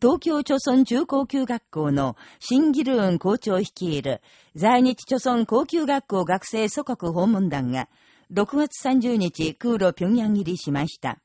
東京朝村中高級学校の新ギルーン校長率いる在日朝村高級学校学生祖国訪問団が6月30日空路平壌入りしました。